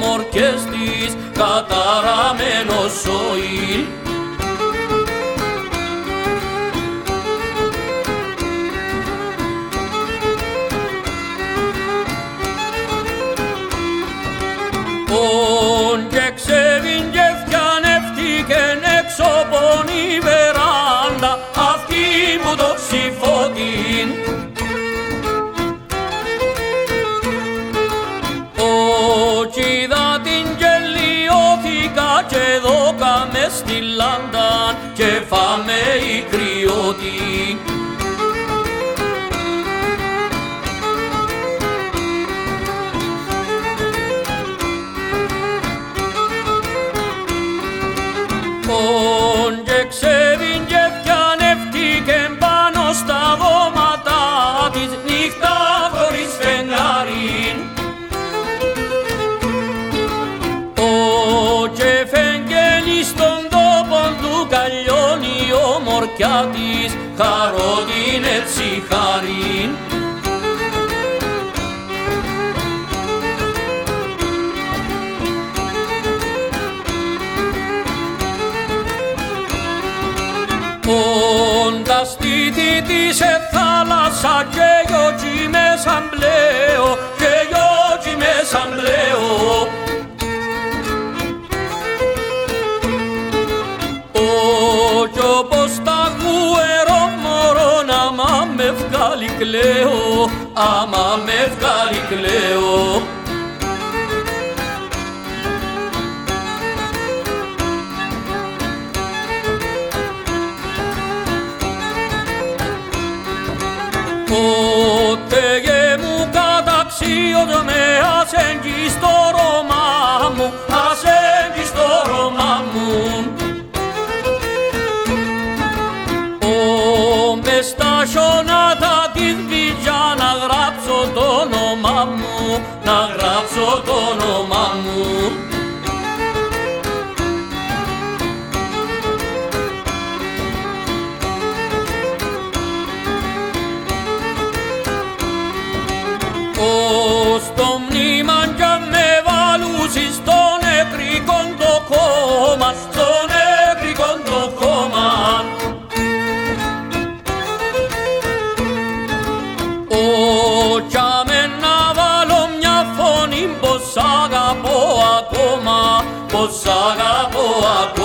μορκές της καταραμένος σωήν. Ον και ξεβήν και φτιανεύτηκεν έξω πονή βεράντα αυτή μου το ξυφωτήν. Στη λάντα και φάμε η κρυώτη Λοιπόν και ξέβην και φτιανεύτηκε πάνω στα δώματα της νύχτα χωρίς φεγγάρι. Ο και φεγγέλει ομορφιά της χαρώ την έτσι χάριν. Όντα στήθη της σε θάλασσα και γιώτσι μέσα μπλέω και άμα με βγάλει κλαίω Πότε γε μου καταξίωτο με ασέγγις στο Ρώμα μου, ασέγγις στο Ρώμα μου. Ο μες στα χιονάτα της βιτζιά να γράψω το όνομα μου, να γράψω το όνομα μου. possana boa